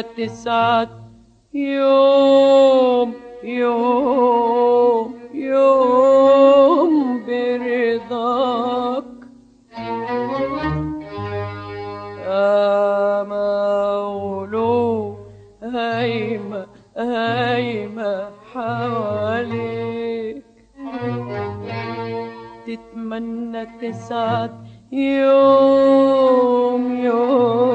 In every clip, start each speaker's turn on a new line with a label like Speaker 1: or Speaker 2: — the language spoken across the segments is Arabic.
Speaker 1: تسعد يوم يوم يوم برضاك. يا مولود هيمة هيمة حواليك. تتمنى تسعد يوم يوم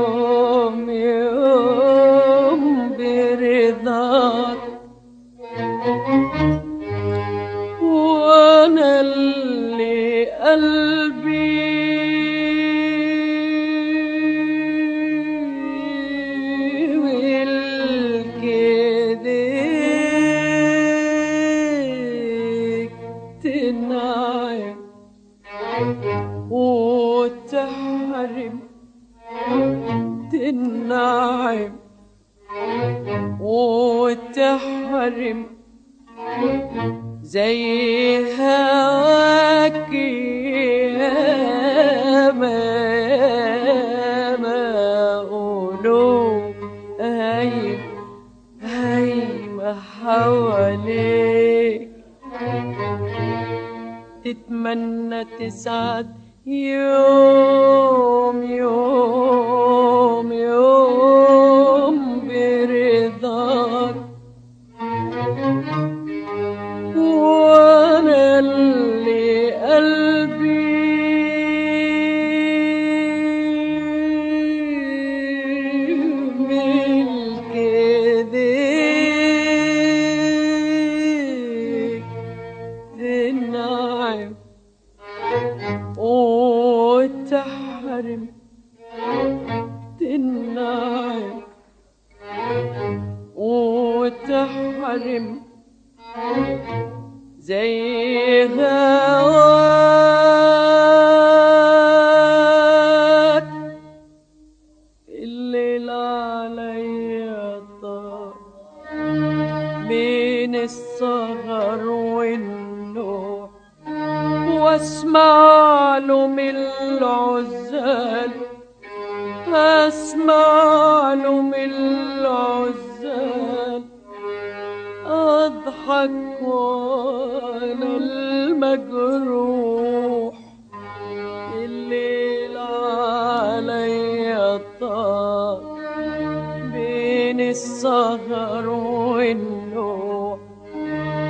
Speaker 1: تتمنى تسعد يوم يوم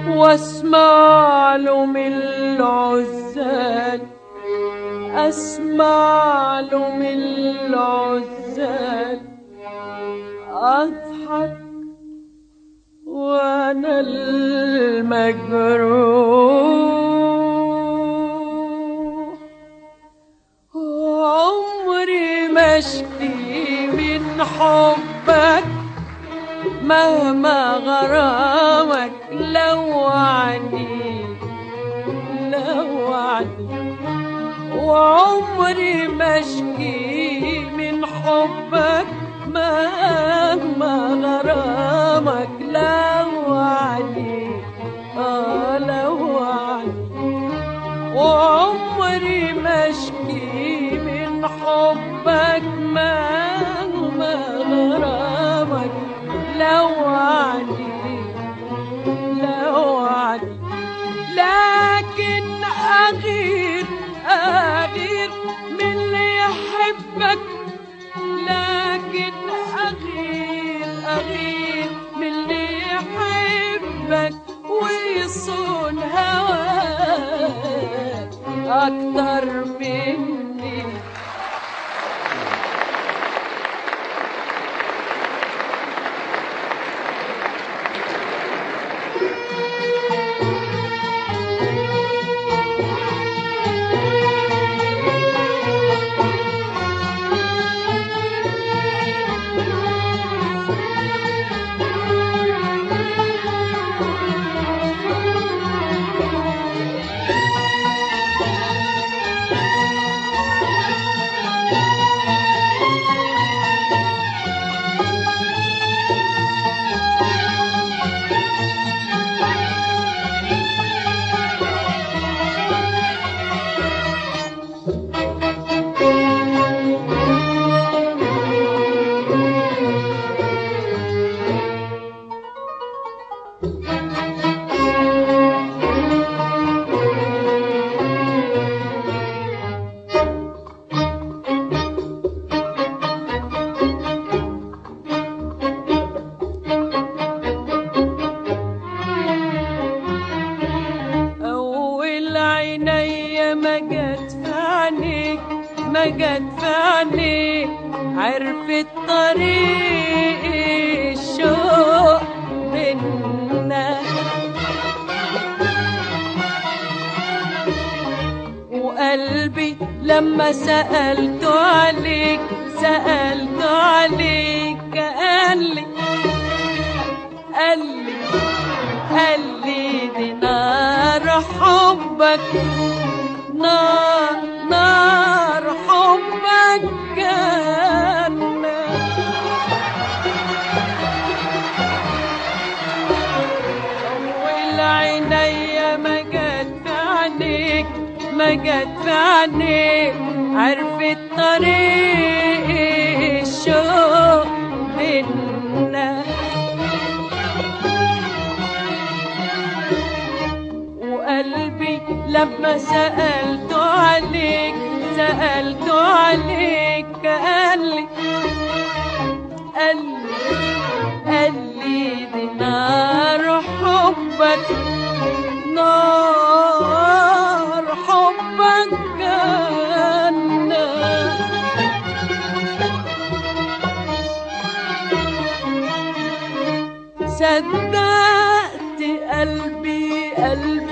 Speaker 1: واسمع له من العزال. أسمع له من العزال. أضحك وأنا المجروح. عمري ما من حبك. مهما غرامك لوعني لوعني وعمري ما أشكي من حبك مهما غرامك لوعني آه لوعني وعمري ما أشكي من حبك مهما غرامك. لوعني لوعني لكن أغير أغير من اللي يحبك. لكن أغير أغير من اللي يحبك. ويصون هواك أكتر مني. وقلبي لما سألت عليك سألت عليك قال لي قال لي قال لي دي نار حبك نار نار حبك جنة جت عينيك عرفت طريق الشوق بينا وقلبي لما سألت عليك سألت عليك قال لي قال لي قال لي دي نار حبك نار. صدقت قلبي قلبي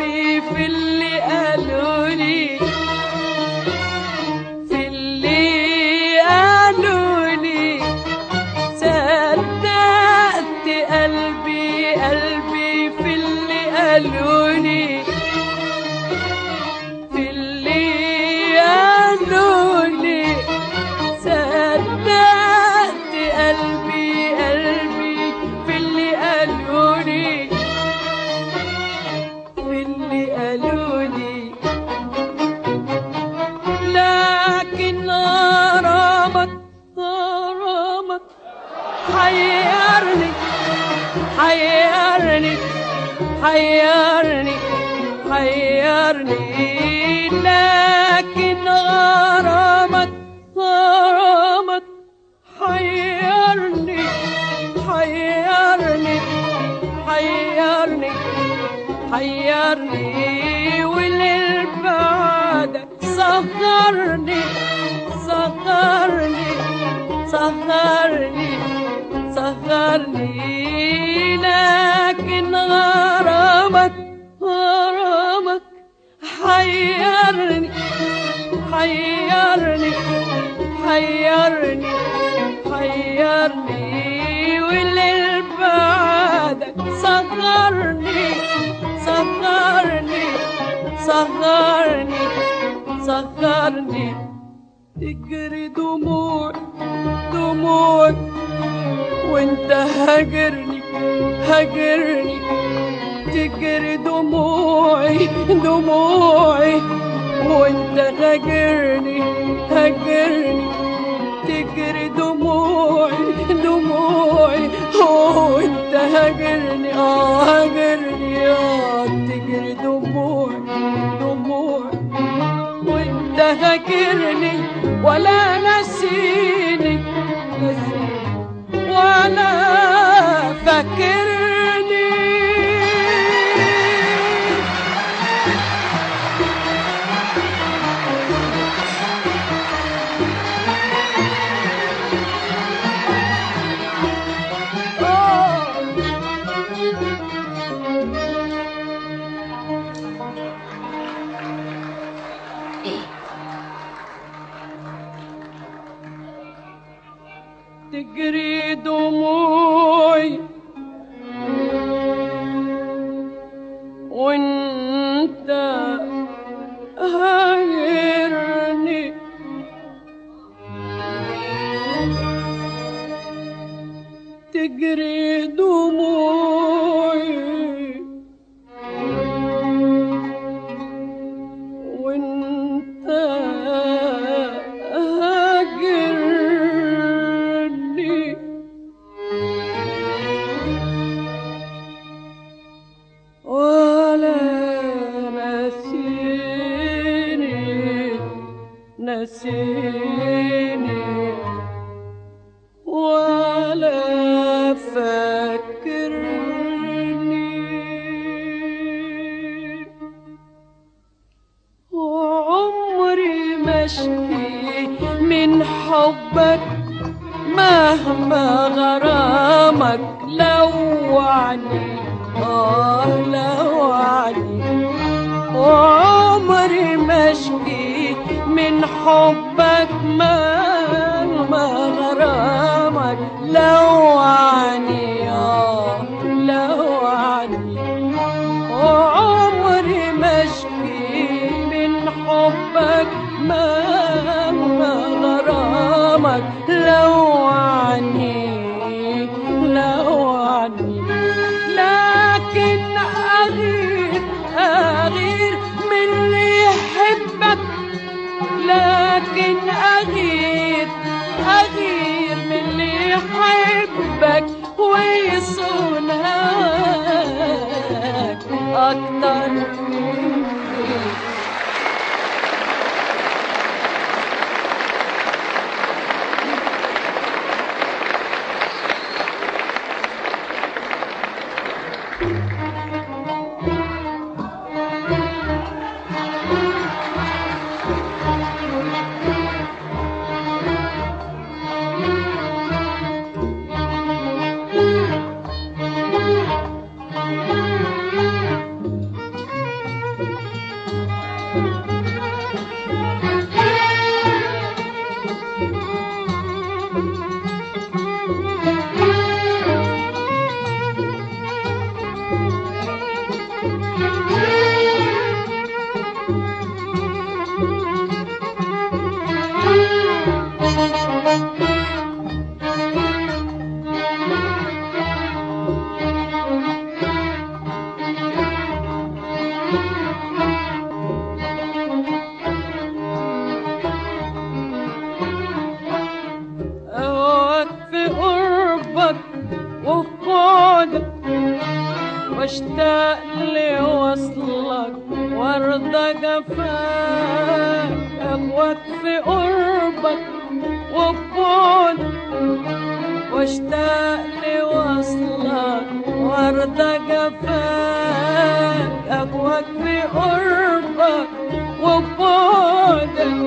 Speaker 1: حيرني حيرني لكن غرامك غرامك حيرني حيرني حيرني حيرني وليل بعدك سهرني سهرني سهرني سهرني لكن غرامك غرامك حيرني حيرني حيرني حيرني والليل بعدك سهرني سهرني سهرني سهرني تجري دموع دموع وانت هاجرني. هاجرني تجري دموعي دموعي. وانت هاجرني هاجرني تجري دموعي دموعي. وانت هاجرني آه هاجرني آه تجري دموعي دموعي. وانت هاجرني ولا نسيني. نسيني. ولا daquele تجري دموعي أغير أغير من اللي يحبك ويصون هواك واشتاق لوصلك وارضى جفاك أقواك بقربك وبعدك.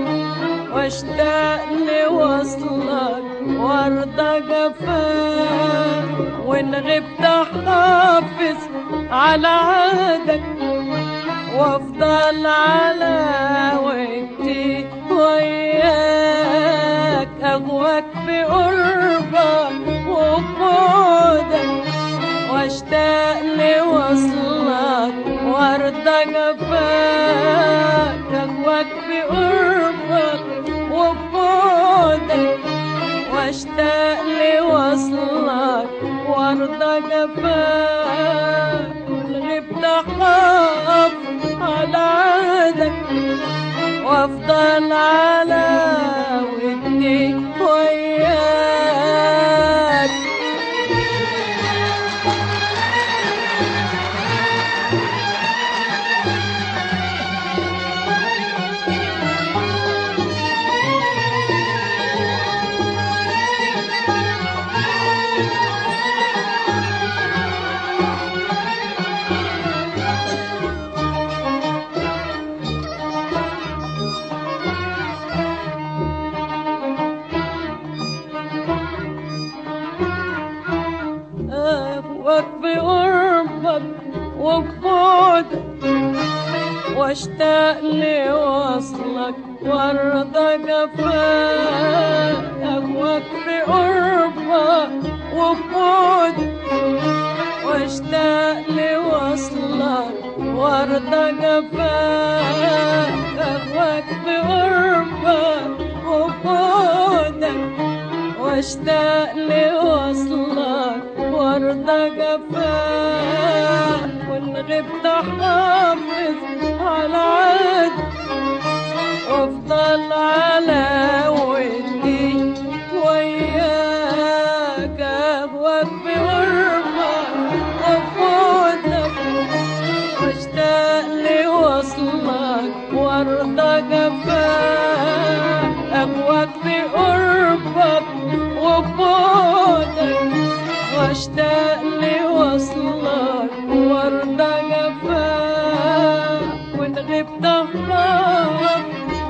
Speaker 1: واشتاق لوصلك وارضى جفاك وإن غبت أحافظ على عهدك وأفضل على وقتي وياك أقواك بقربك واشتاق لوصلك وارضى جفاك اجواك بقربك وبعدك واشتاق لوصلك وارضى جفاك غبت اخاف على عهدك وافضل على ودك كويس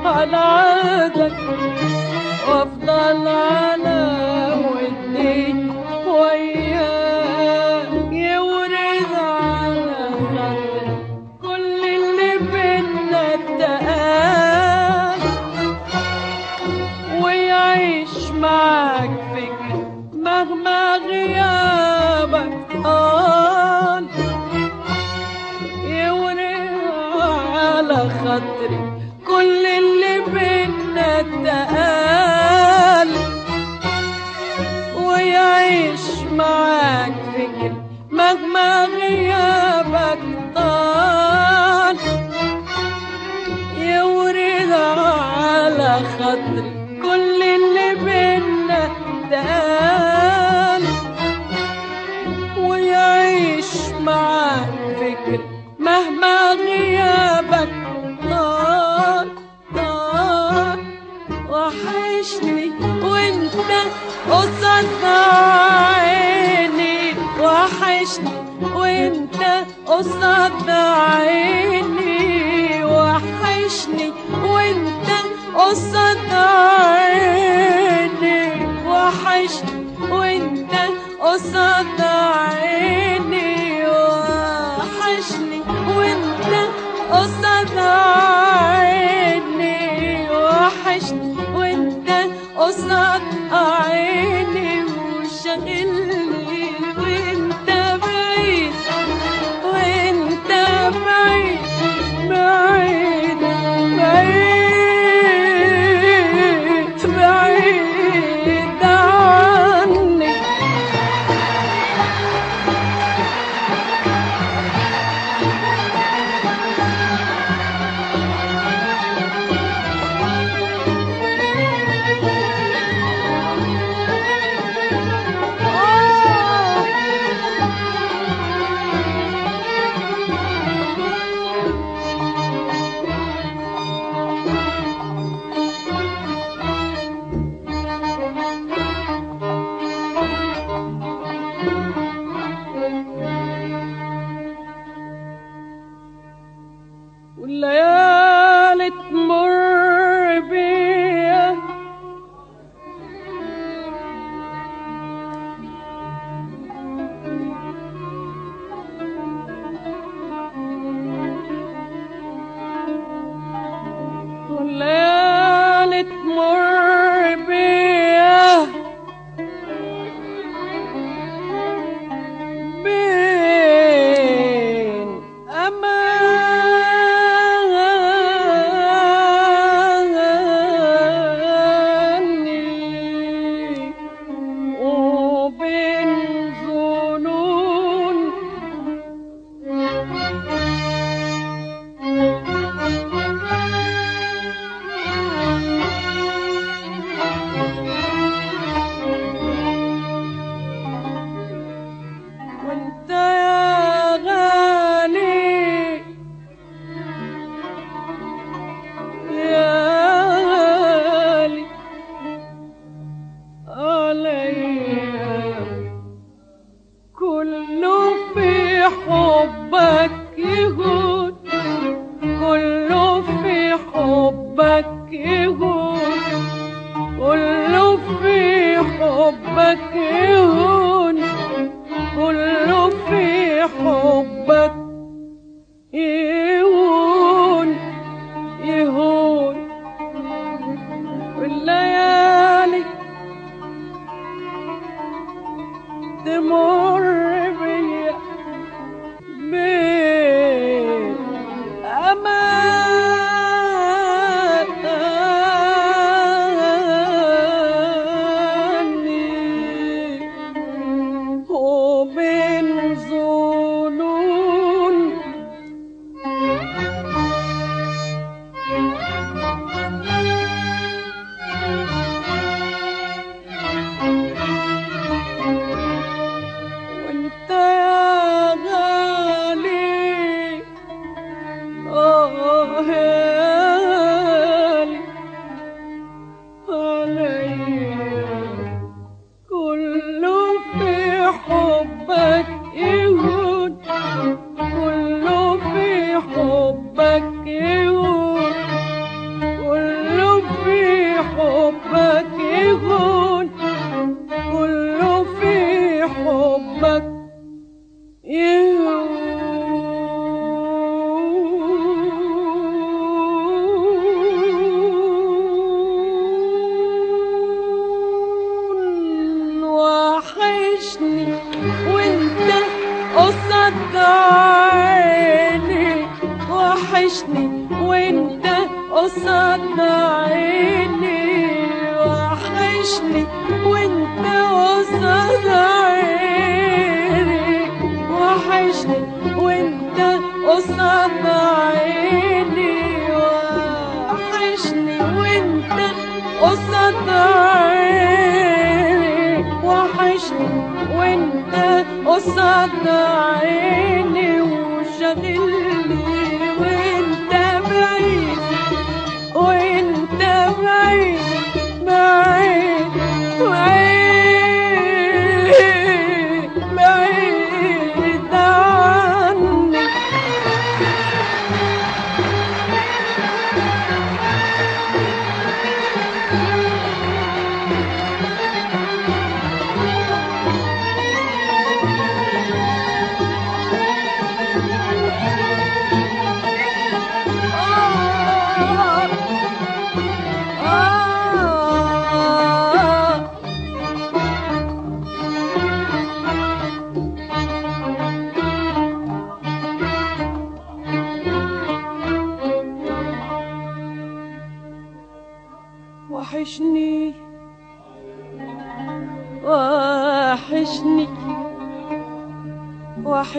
Speaker 1: على عادك وأفضل عادك عيني وحشني وانت قصدك it لي وانت قصاد عيني. وحشني وانت قصاد عيني. وحشني وانت قصاد عيني. وحشني وانت قصاد عيني.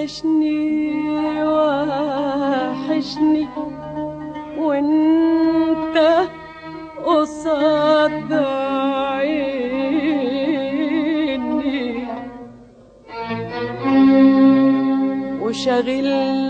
Speaker 1: وحشني وحشني. وإنت قصاد عيني. وشغلني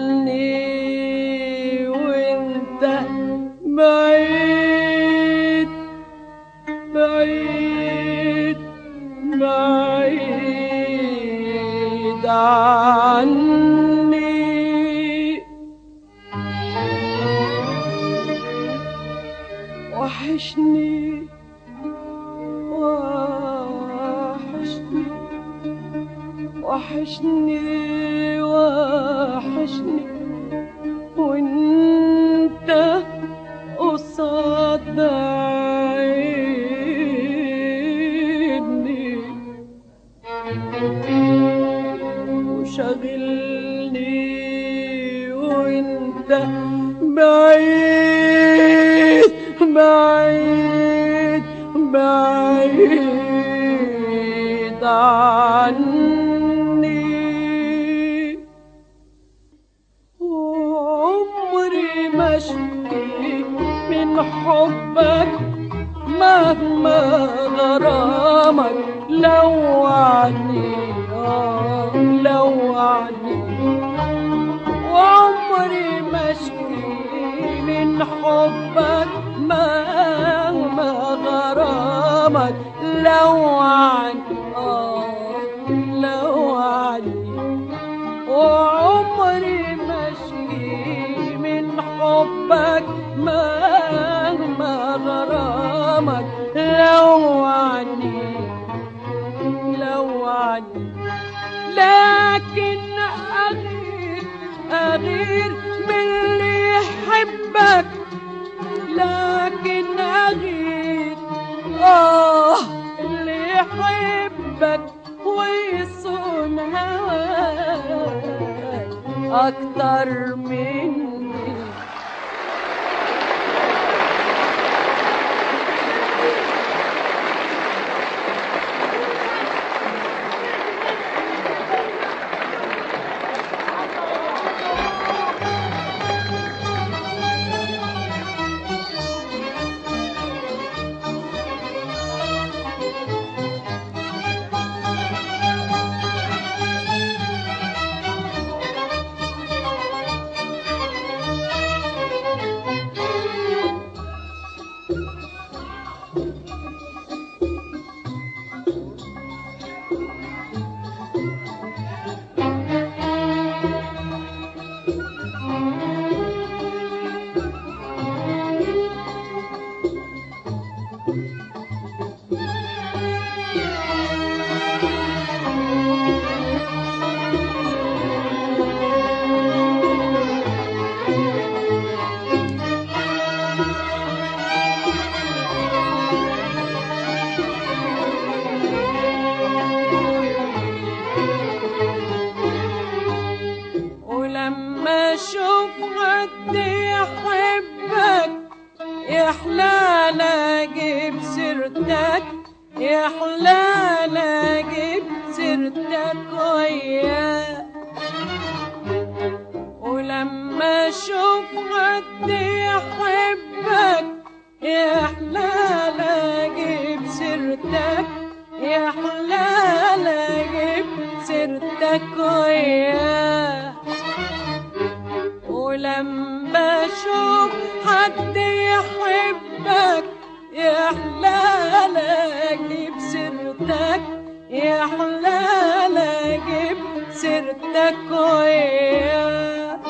Speaker 1: الكوية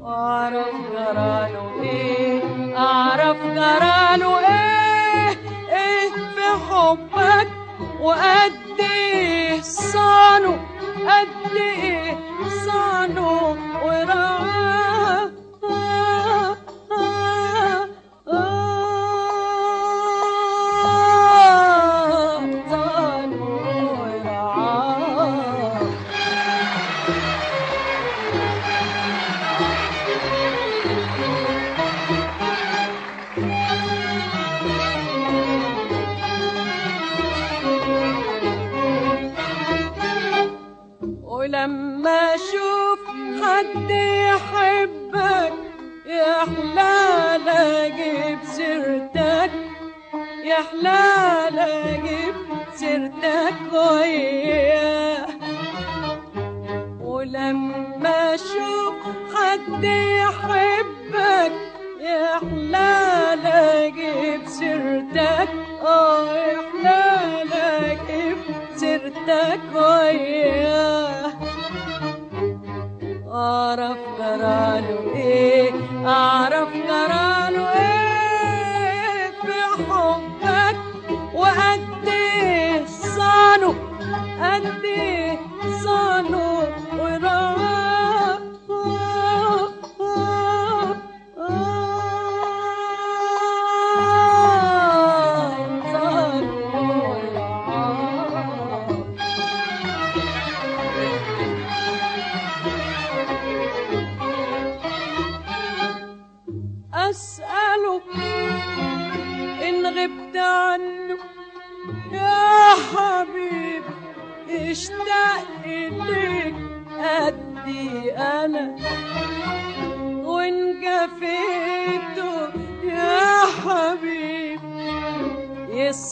Speaker 1: وأعرف جراله إيه،, إيه في حبك وقد إيه صانه إيه ورعاه ابويا ولما أشوف حد يحبك يا حلال أجيب سيرتك. آه يا حلال أجيب سيرتك. وياه أعرف جراله إيه؟ أعرف جراله قد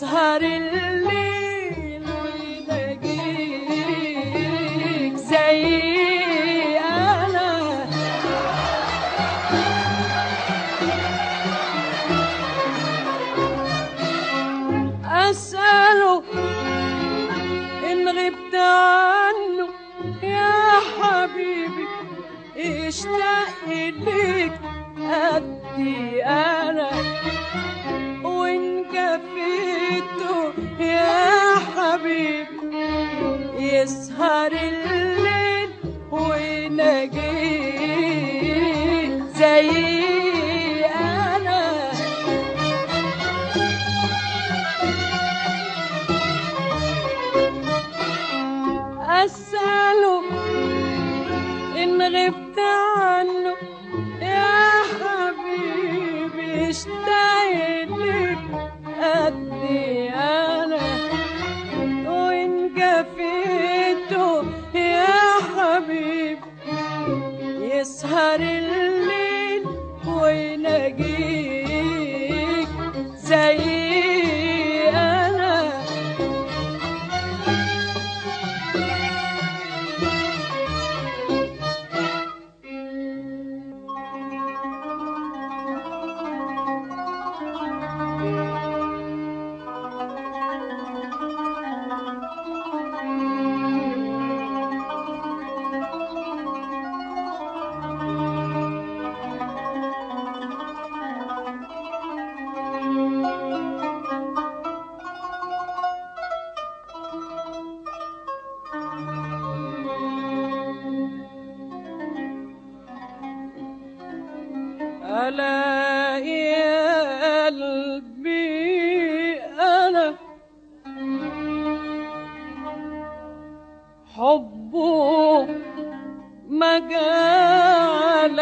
Speaker 1: سهر الليل سهر الليل ونجيل زي أنا أسأله إن غبت حبه مجال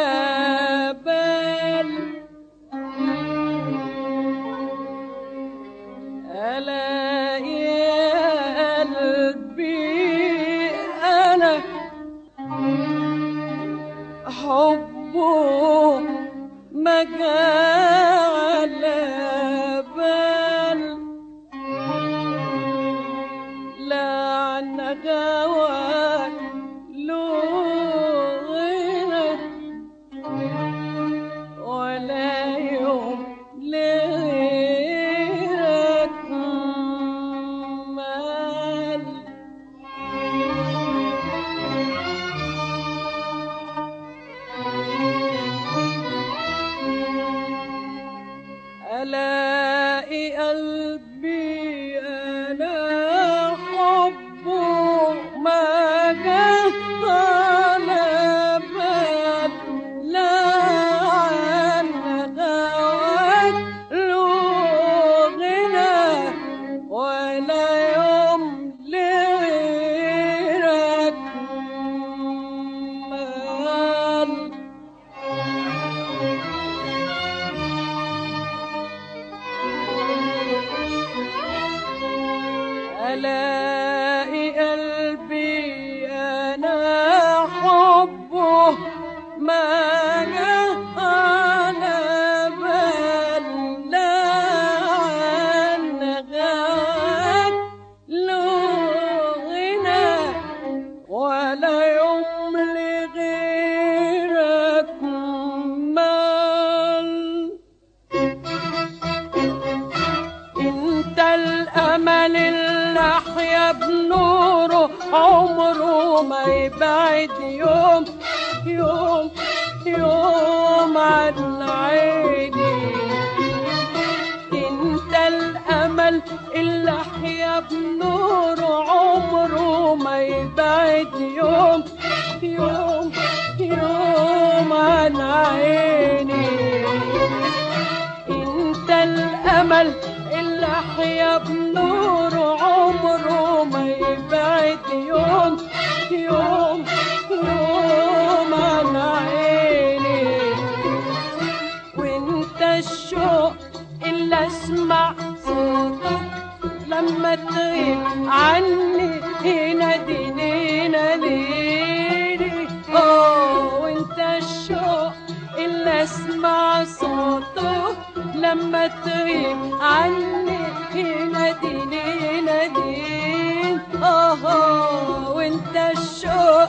Speaker 1: اسمع صوته لما تغيب عني يناديني يناديني آه وانت الشوق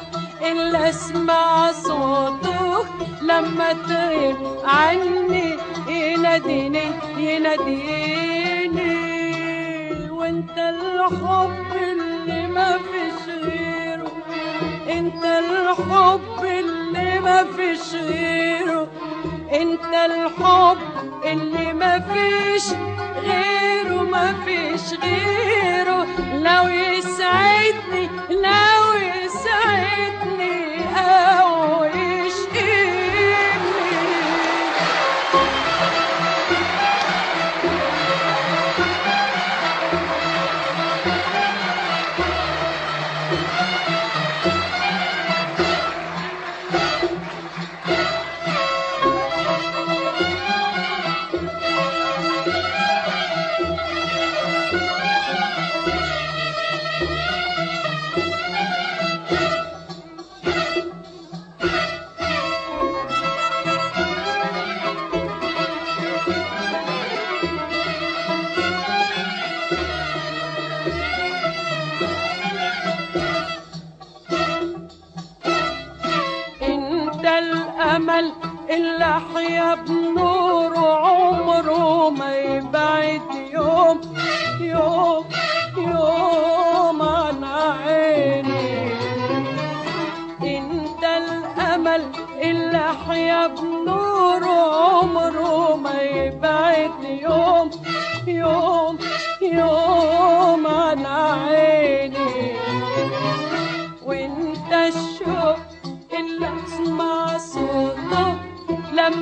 Speaker 1: اللي اسمع صوته لما تغيب عني يناديني يناديني وانت الحب اللي ما فيش غيره انت الحب اللي ما فيش غيره. انت الحب اللي ما فيش غيره ما فيش غيره. لو يسعدني لو يسعدني أو احيا بنوره عمره ما يبعد يوم يوم.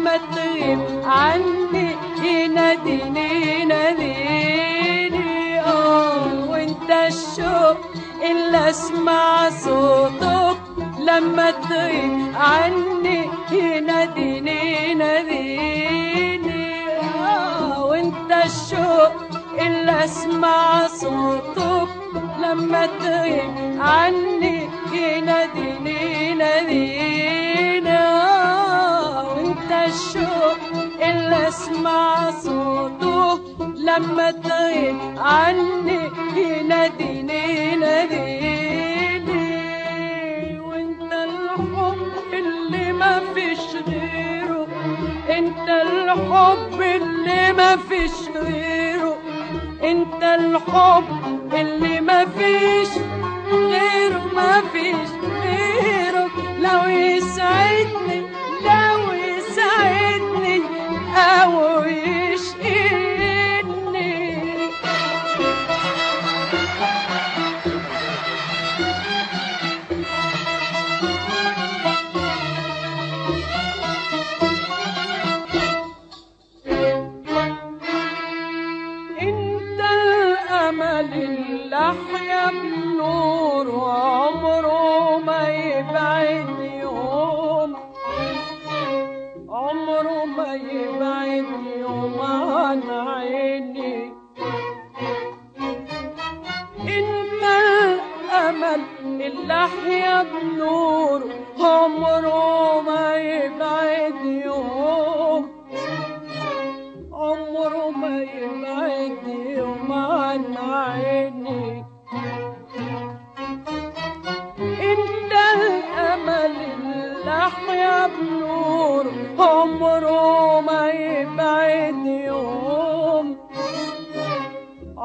Speaker 1: لما تغيب عني يناديني يناديني آه وانت الشوق اللي اسمع صوته لما تغيب عني يناديني يناديني آه وانت الشوق اللي اسمع صوته لما تغيب عني يناديني يناديني وانت الشوق اللي اسمع صوته لما تغيب عني يناديني يناديني وانت الحب اللي ما فيش غيره. انت الحب اللي ما فيش غيره. انت الحب اللي ما فيش غيره. ما فيش غيره. لو يسعدني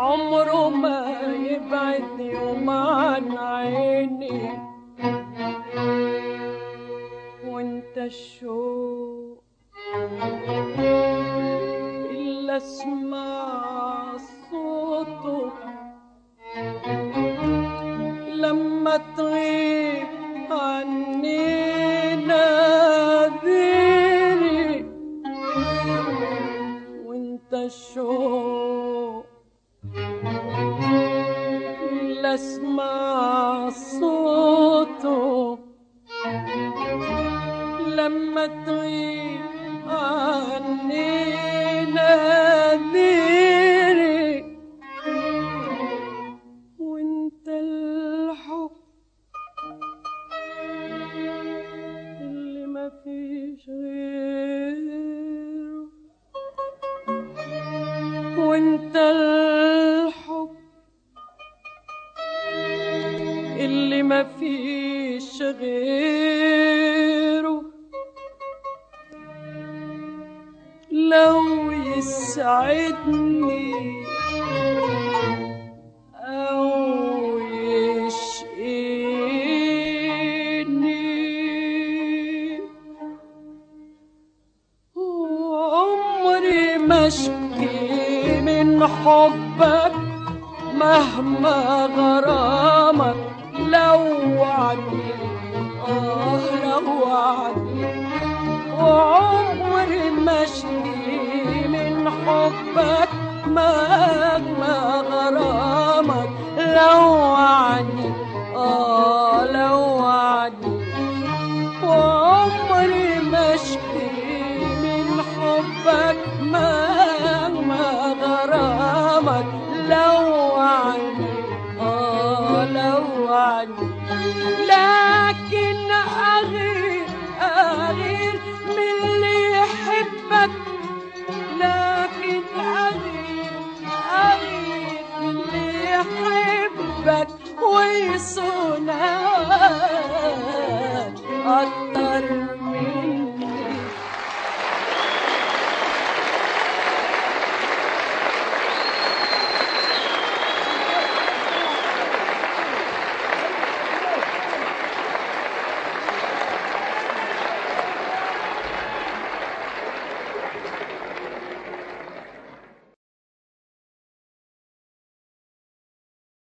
Speaker 1: عمره ما يبعد يوم عن عيني وانت الشوق إلا اسمع صوته لما تغيب أشكي من حبك مهما غرامك. لو وعدي آه لو وعدي. وعمري ما من حبك مهما غرامك. لو